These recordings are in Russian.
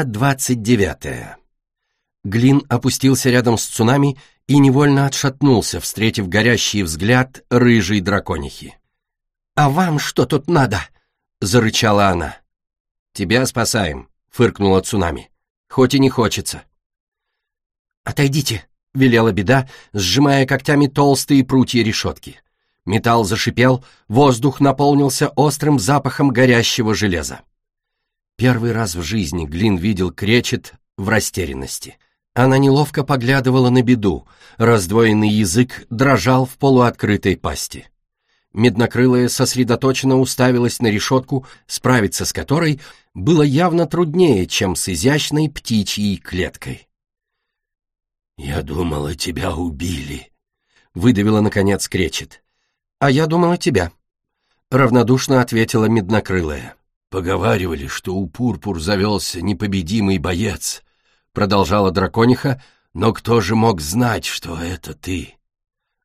Глава двадцать девятая. Глин опустился рядом с цунами и невольно отшатнулся, встретив горящий взгляд рыжей драконихи. «А вам что тут надо?» — зарычала она. «Тебя спасаем», — фыркнула цунами. «Хоть и не хочется». «Отойдите», — велела беда, сжимая когтями толстые прутья решетки. Металл зашипел, воздух наполнился острым запахом горящего железа. Первый раз в жизни Глин видел кречет в растерянности. Она неловко поглядывала на беду, раздвоенный язык дрожал в полуоткрытой пасти. Меднокрылая сосредоточенно уставилась на решетку, справиться с которой было явно труднее, чем с изящной птичьей клеткой. «Я думала, тебя убили», — выдавила, наконец, кречет. «А я думала тебя», — равнодушно ответила меднокрылая. «Поговаривали, что у Пурпур завелся непобедимый боец», — продолжала дракониха, «но кто же мог знать, что это ты?»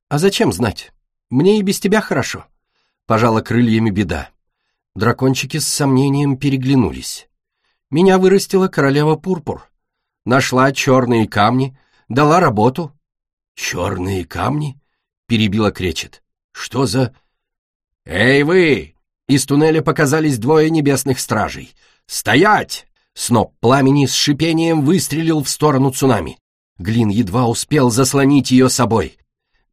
«А зачем знать? Мне и без тебя хорошо», — пожала крыльями беда. Дракончики с сомнением переглянулись. «Меня вырастила королева Пурпур. Нашла черные камни, дала работу». «Черные камни?» — перебила кречет. «Что за...» «Эй вы!» Из туннеля показались двое небесных стражей. «Стоять!» Сноп пламени с шипением выстрелил в сторону цунами. Глин едва успел заслонить ее собой.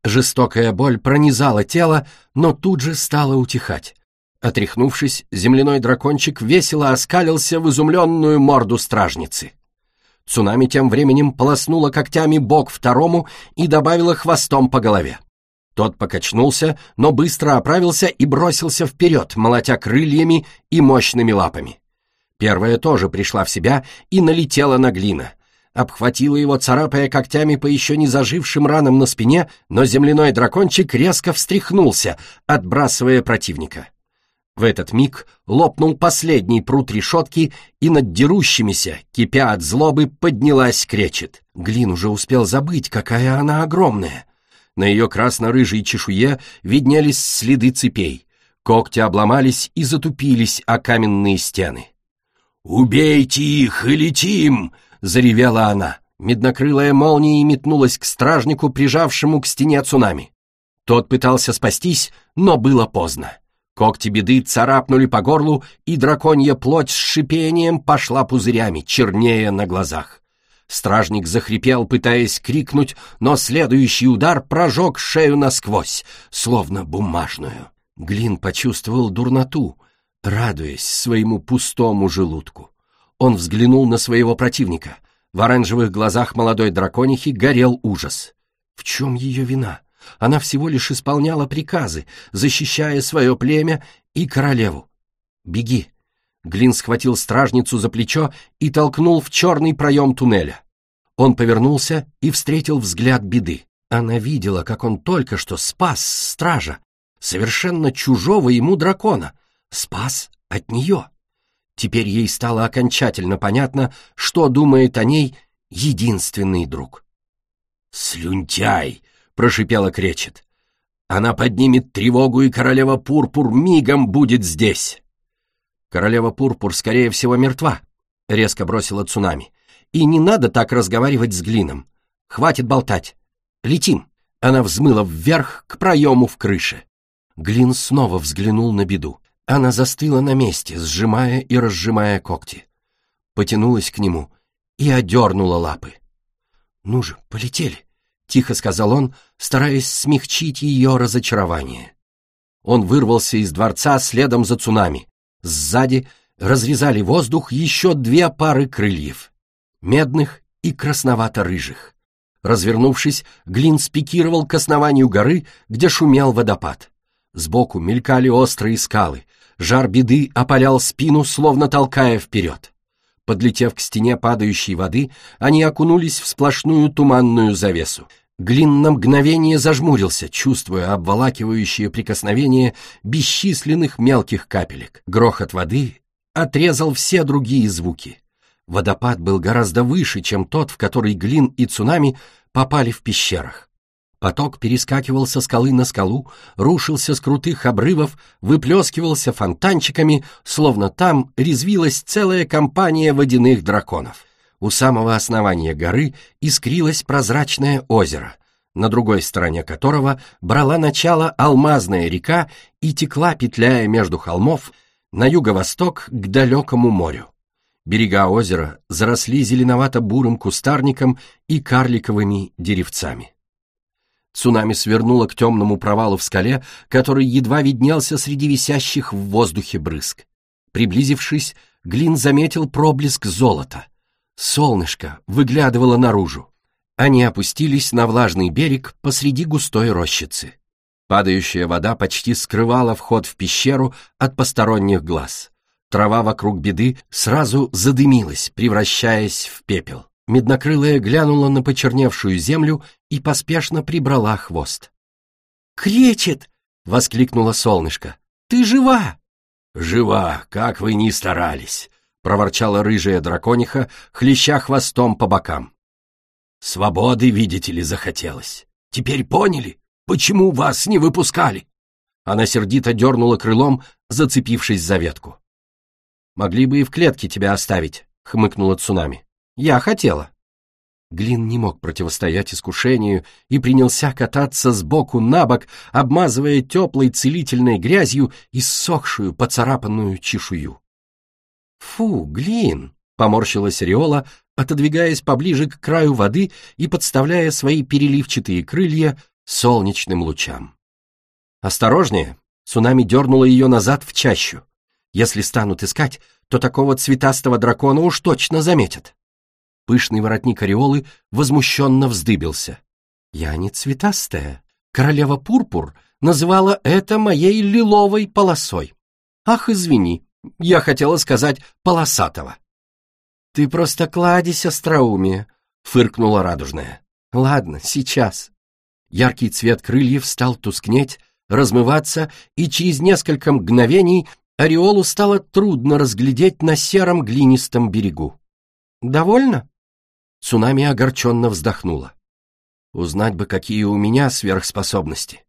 Жестокая боль пронизала тело, но тут же стала утихать. Отряхнувшись, земляной дракончик весело оскалился в изумленную морду стражницы. Цунами тем временем полоснула когтями бок второму и добавила хвостом по голове. Тот покачнулся, но быстро оправился и бросился вперед, молотя крыльями и мощными лапами. Первая тоже пришла в себя и налетела на глина. Обхватила его, царапая когтями по еще не зажившим ранам на спине, но земляной дракончик резко встряхнулся, отбрасывая противника. В этот миг лопнул последний прут решетки, и над дерущимися, кипя от злобы, поднялась кречет. Глин уже успел забыть, какая она огромная — на ее красно-рыжей чешуе виднелись следы цепей. Когти обломались и затупились о каменные стены. «Убейте их и летим!» — заревела она. Меднокрылая молния метнулась к стражнику, прижавшему к стене цунами. Тот пытался спастись, но было поздно. Когти беды царапнули по горлу, и драконья плоть с шипением пошла пузырями, чернее на глазах. Стражник захрипел, пытаясь крикнуть, но следующий удар прожег шею насквозь, словно бумажную. Глин почувствовал дурноту, радуясь своему пустому желудку. Он взглянул на своего противника. В оранжевых глазах молодой драконихи горел ужас. В чем ее вина? Она всего лишь исполняла приказы, защищая свое племя и королеву. «Беги!» Глин схватил стражницу за плечо и толкнул в черный проем туннеля. Он повернулся и встретил взгляд беды. Она видела, как он только что спас стража, совершенно чужого ему дракона, спас от нее. Теперь ей стало окончательно понятно, что думает о ней единственный друг. «Слюнтяй!» — прошипела кречет. «Она поднимет тревогу, и королева Пурпур мигом будет здесь!» «Королева Пурпур, скорее всего, мертва», — резко бросила цунами. «И не надо так разговаривать с Глином. Хватит болтать. Летим». Она взмыла вверх к проему в крыше. Глин снова взглянул на беду. Она застыла на месте, сжимая и разжимая когти. Потянулась к нему и одернула лапы. «Ну же, полетели», — тихо сказал он, стараясь смягчить ее разочарование. Он вырвался из дворца следом за цунами. Сзади разрезали воздух еще две пары крыльев, медных и красновато-рыжих. Развернувшись, Глин спикировал к основанию горы, где шумел водопад. Сбоку мелькали острые скалы, жар беды опалял спину, словно толкая вперед. Подлетев к стене падающей воды, они окунулись в сплошную туманную завесу. Глин на мгновение зажмурился, чувствуя обволакивающее прикосновение бесчисленных мелких капелек. Грохот воды отрезал все другие звуки. Водопад был гораздо выше, чем тот, в который Глин и Цунами попали в пещерах. Поток перескакивал со скалы на скалу, рушился с крутых обрывов, выплескивался фонтанчиками, словно там резвилась целая компания водяных драконов. У самого основания горы искрилось прозрачное озеро, на другой стороне которого брала начало алмазная река и текла, петляя между холмов, на юго-восток к далекому морю. Берега озера заросли зеленовато-бурым кустарником и карликовыми деревцами. Цунами свернуло к темному провалу в скале, который едва виднелся среди висящих в воздухе брызг. Приблизившись, Глин заметил проблеск золота. Солнышко выглядывало наружу. Они опустились на влажный берег посреди густой рощицы. Падающая вода почти скрывала вход в пещеру от посторонних глаз. Трава вокруг беды сразу задымилась, превращаясь в пепел. Меднокрылая глянула на почерневшую землю и поспешно прибрала хвост. «Кречет!» — воскликнуло солнышко. «Ты жива!» «Жива, как вы ни старались!» — проворчала рыжая дракониха, хлеща хвостом по бокам. «Свободы, видите ли, захотелось. Теперь поняли, почему вас не выпускали?» Она сердито дернула крылом, зацепившись за ветку. «Могли бы и в клетке тебя оставить», — хмыкнула Цунами. «Я хотела». Глин не мог противостоять искушению и принялся кататься сбоку на бок, обмазывая теплой целительной грязью иссохшую поцарапанную чешую. «Фу, Глин!» — поморщилась Риола, отодвигаясь поближе к краю воды и подставляя свои переливчатые крылья солнечным лучам. «Осторожнее!» — цунами дернула ее назад в чащу. Если станут искать, то такого цветастого дракона уж точно заметят. Пышный воротник ореолы возмущенно вздыбился. «Я не цветастая. Королева Пурпур называла это моей лиловой полосой. Ах, извини, я хотела сказать полосатого». «Ты просто кладезь остроумие», — фыркнула радужная. «Ладно, сейчас». Яркий цвет крыльев стал тускнеть, размываться, и через несколько мгновений Ореолу стало трудно разглядеть на сером глинистом берегу. «Довольно?» Цунами огорченно вздохнула. «Узнать бы, какие у меня сверхспособности.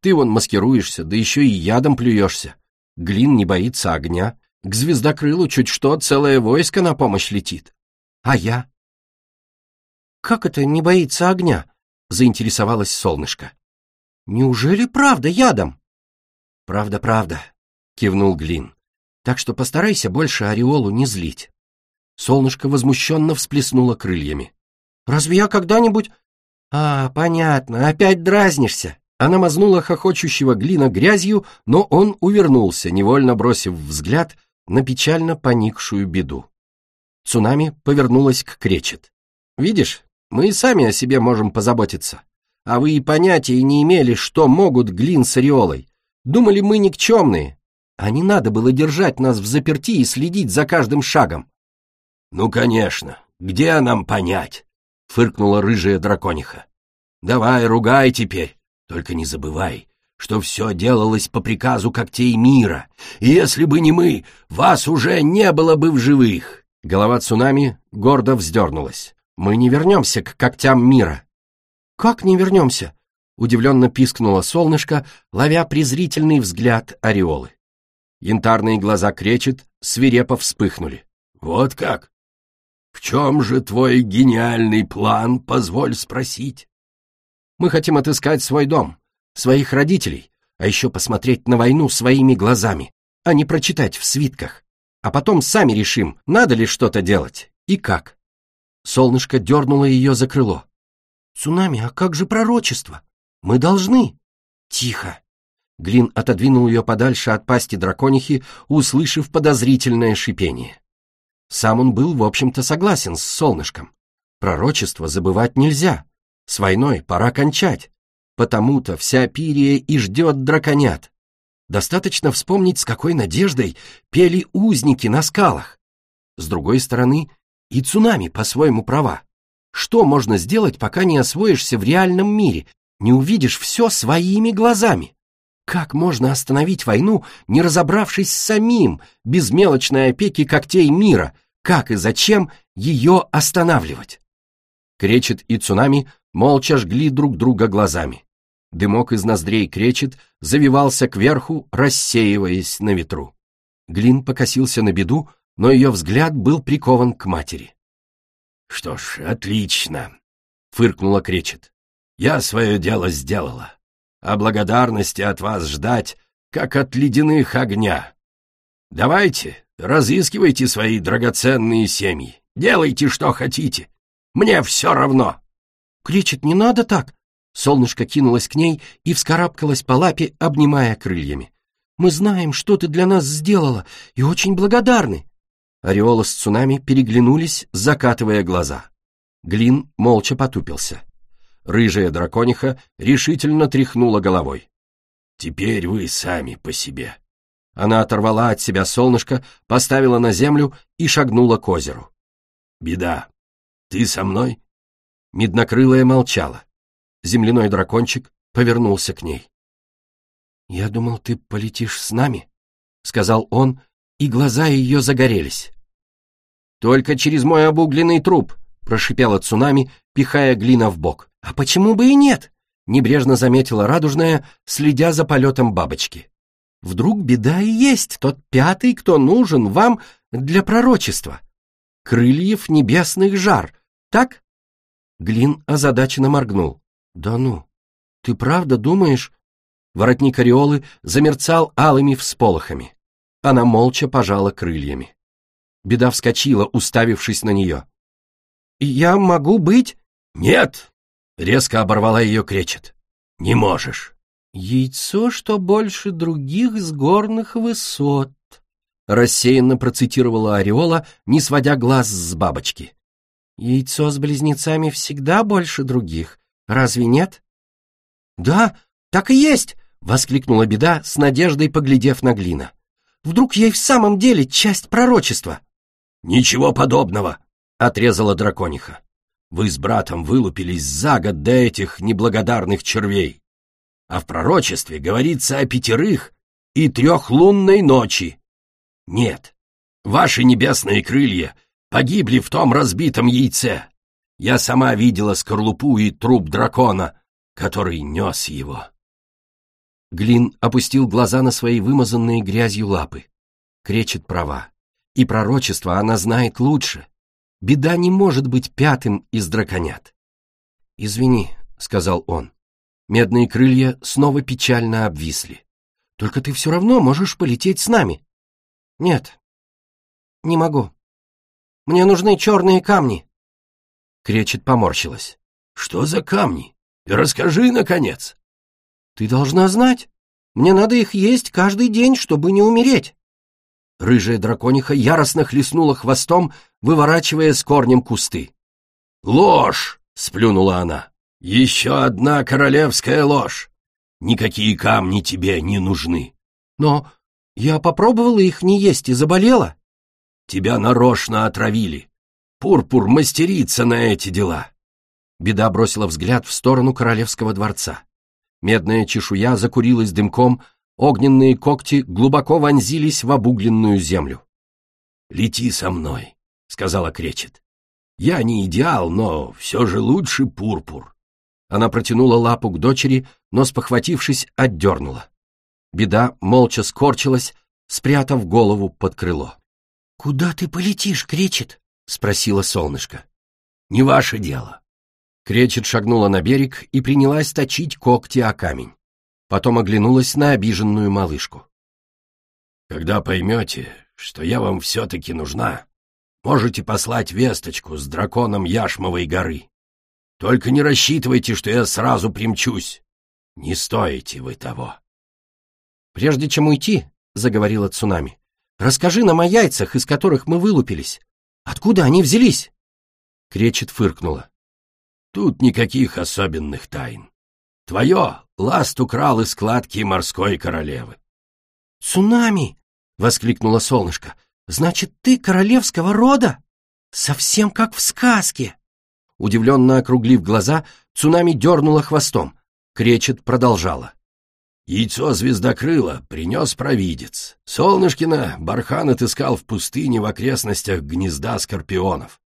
Ты вон маскируешься, да еще и ядом плюешься. Глин не боится огня. К звездокрылу чуть что целое войско на помощь летит. А я?» «Как это не боится огня?» — заинтересовалась солнышко. «Неужели правда ядом?» «Правда, правда», — кивнул Глин. «Так что постарайся больше ореолу не злить». Солнышко возмущенно всплеснуло крыльями. «Разве я когда-нибудь...» «А, понятно, опять дразнишься!» Она мазнула хохочущего Глина грязью, но он увернулся, невольно бросив взгляд на печально поникшую беду. Цунами повернулась к Кречет. «Видишь, мы и сами о себе можем позаботиться. А вы и понятия не имели, что могут Глин с Ореолой. Думали, мы никчемные, а не надо было держать нас в заперти и следить за каждым шагом. «Ну, конечно, где нам понять?» — фыркнула рыжая дракониха. «Давай, ругай теперь, только не забывай, что все делалось по приказу когтей мира, и если бы не мы, вас уже не было бы в живых». Голова цунами гордо вздернулась. «Мы не вернемся к когтям мира». «Как не вернемся?» — удивленно пискнуло солнышко, ловя презрительный взгляд ореолы. Янтарные глаза кречет, свирепо вспыхнули. «Вот как? В чем же твой гениальный план, позволь спросить?» «Мы хотим отыскать свой дом, своих родителей, а еще посмотреть на войну своими глазами, а не прочитать в свитках. А потом сами решим, надо ли что-то делать и как». Солнышко дернуло ее за крыло. «Цунами, а как же пророчество? Мы должны!» «Тихо!» Глин отодвинул ее подальше от пасти драконихи, услышав подозрительное шипение. Сам он был, в общем-то, согласен с солнышком. Пророчество забывать нельзя. С войной пора кончать. Потому-то вся Пирия и ждет драконят. Достаточно вспомнить, с какой надеждой пели узники на скалах. С другой стороны, и цунами по-своему права. Что можно сделать, пока не освоишься в реальном мире, не увидишь все своими глазами? Как можно остановить войну, не разобравшись самим, без мелочной опеки когтей мира? Как и зачем ее останавливать? Кречет и Цунами молча жгли друг друга глазами. Дымок из ноздрей кречет, завивался кверху, рассеиваясь на ветру. Глин покосился на беду, но ее взгляд был прикован к матери. — Что ж, отлично, — фыркнула кречет. — Я свое дело сделала, а благодарности от вас ждать, как от ледяных огня. Давайте, разыскивайте свои драгоценные семьи, делайте, что хотите. Мне все равно. Кричит, не надо так. Солнышко кинулось к ней и вскарабкалось по лапе, обнимая крыльями. Мы знаем, что ты для нас сделала, и очень благодарны. Ореола с цунами переглянулись, закатывая глаза. Глин молча потупился. Рыжая дракониха решительно тряхнула головой. «Теперь вы сами по себе». Она оторвала от себя солнышко, поставила на землю и шагнула к озеру. «Беда. Ты со мной?» Меднокрылая молчала. Земляной дракончик повернулся к ней. «Я думал, ты полетишь с нами», — сказал он, и глаза ее загорелись. «Только через мой обугленный труп», — прошипела цунами, пихая глина в бок. «А почему бы и нет?» — небрежно заметила радужная, следя за полетом бабочки. «Вдруг беда и есть тот пятый, кто нужен вам для пророчества. Крыльев небесных жар, так?» Глин озадаченно моргнул. «Да ну, ты правда думаешь...» Воротник ореолы замерцал алыми всполохами. Она молча пожала крыльями. Беда вскочила, уставившись на нее. «Я могу быть...» «Нет!» — резко оборвала ее кречет. «Не можешь!» «Яйцо, что больше других с горных высот», — рассеянно процитировала Ореола, не сводя глаз с бабочки. «Яйцо с близнецами всегда больше других, разве нет?» «Да, так и есть!» — воскликнула беда, с надеждой поглядев на Глина. «Вдруг ей в самом деле часть пророчества?» «Ничего подобного!» — отрезала дракониха. «Вы с братом вылупились за год до этих неблагодарных червей. А в пророчестве говорится о пятерых и трехлунной ночи. Нет, ваши небесные крылья погибли в том разбитом яйце. Я сама видела скорлупу и труп дракона, который нес его. Глин опустил глаза на свои вымазанные грязью лапы. Кречет права. И пророчество она знает лучше. Беда не может быть пятым из драконят. «Извини», — сказал он. Медные крылья снова печально обвисли. «Только ты все равно можешь полететь с нами». «Нет, не могу. Мне нужны черные камни». Кречет поморщилась. «Что за камни? Расскажи, наконец!» «Ты должна знать. Мне надо их есть каждый день, чтобы не умереть». Рыжая дракониха яростно хлестнула хвостом, выворачивая с корнем кусты. «Ложь!» — сплюнула она. «Еще одна королевская ложь! Никакие камни тебе не нужны!» «Но я попробовала их не есть и заболела!» «Тебя нарочно отравили! Пурпур мастерится на эти дела!» Беда бросила взгляд в сторону королевского дворца. Медная чешуя закурилась дымком, огненные когти глубоко вонзились в обугленную землю. «Лети со мной», — сказала Кречет. «Я не идеал, но все же лучше пурпур». Она протянула лапу к дочери, но, спохватившись, отдернула. Беда молча скорчилась, спрятав голову под крыло. «Куда ты полетишь, Кречет?» — спросила солнышко. «Не ваше дело. Кречет шагнула на берег и принялась точить когти о камень. Потом оглянулась на обиженную малышку. «Когда поймете, что я вам все-таки нужна, можете послать весточку с драконом Яшмовой горы. Только не рассчитывайте, что я сразу примчусь. Не стоите вы того». «Прежде чем уйти», — заговорила Цунами, — «расскажи нам о яйцах, из которых мы вылупились. Откуда они взялись?» Кречет фыркнула. Тут никаких особенных тайн. Твое ласт украл из складки морской королевы. «Цунами!» — воскликнула солнышко. «Значит, ты королевского рода? Совсем как в сказке!» Удивленно округлив глаза, цунами дернула хвостом. Кречет продолжала. Яйцо звездокрыла принес провидец. Солнышкина Бархан отыскал в пустыне в окрестностях гнезда скорпионов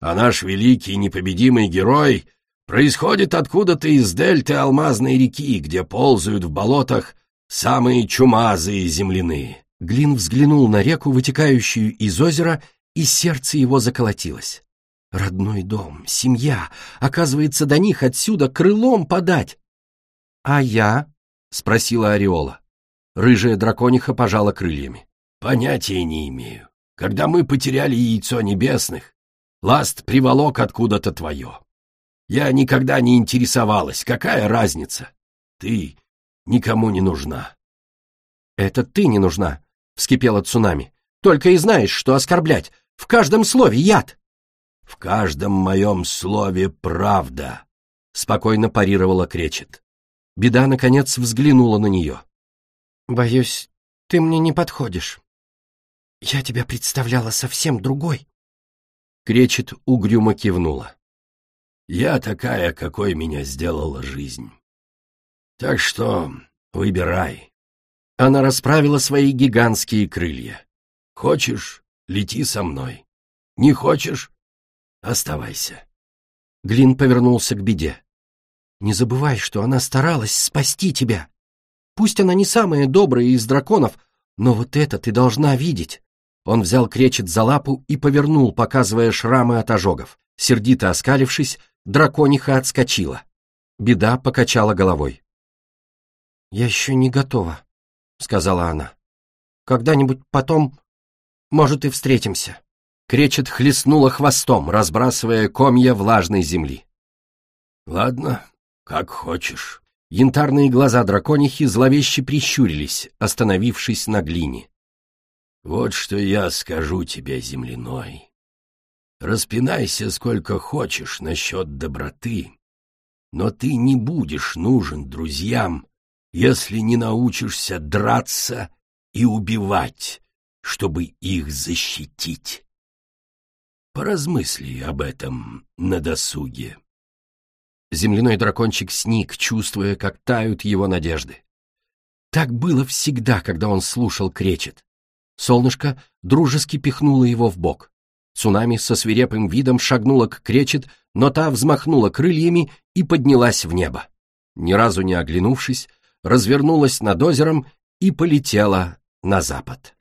а наш великий непобедимый герой происходит откуда-то из дельты Алмазной реки, где ползают в болотах самые чумазые земляные. Глин взглянул на реку, вытекающую из озера, и сердце его заколотилось. Родной дом, семья, оказывается, до них отсюда крылом подать. — А я? — спросила Ореола. Рыжая дракониха пожала крыльями. — Понятия не имею. Когда мы потеряли яйцо небесных, ласт приволок откуда-то твое. Я никогда не интересовалась, какая разница. Ты никому не нужна. — Это ты не нужна, — вскипела цунами. — Только и знаешь, что оскорблять. В каждом слове яд. — В каждом моем слове правда, — спокойно парировала Кречет. Беда, наконец, взглянула на нее. — Боюсь, ты мне не подходишь. Я тебя представляла совсем другой. Кречет угрюмо кивнула. Я такая, какой меня сделала жизнь. Так что выбирай. Она расправила свои гигантские крылья. Хочешь, лети со мной. Не хочешь, оставайся. Глин повернулся к беде. Не забывай, что она старалась спасти тебя. Пусть она не самая добрая из драконов, но вот это ты должна видеть. Он взял кречет за лапу и повернул, показывая шрамы от ожогов. Сердито оскалившись, дракониха отскочила. Беда покачала головой. «Я еще не готова», — сказала она. «Когда-нибудь потом, может, и встретимся». Кречет хлестнула хвостом, разбрасывая комья влажной земли. «Ладно, как хочешь». Янтарные глаза драконихи зловеще прищурились, остановившись на глине. «Вот что я скажу тебе, земляной. Распинайся сколько хочешь насчет доброты, но ты не будешь нужен друзьям, если не научишься драться и убивать, чтобы их защитить. Поразмысли об этом на досуге. Земляной дракончик сник, чувствуя, как тают его надежды. Так было всегда, когда он слушал кречет. Солнышко дружески пихнуло его в бок. Цунами со свирепым видом шагнула к кречет, но та взмахнула крыльями и поднялась в небо. Ни разу не оглянувшись, развернулась над озером и полетела на запад.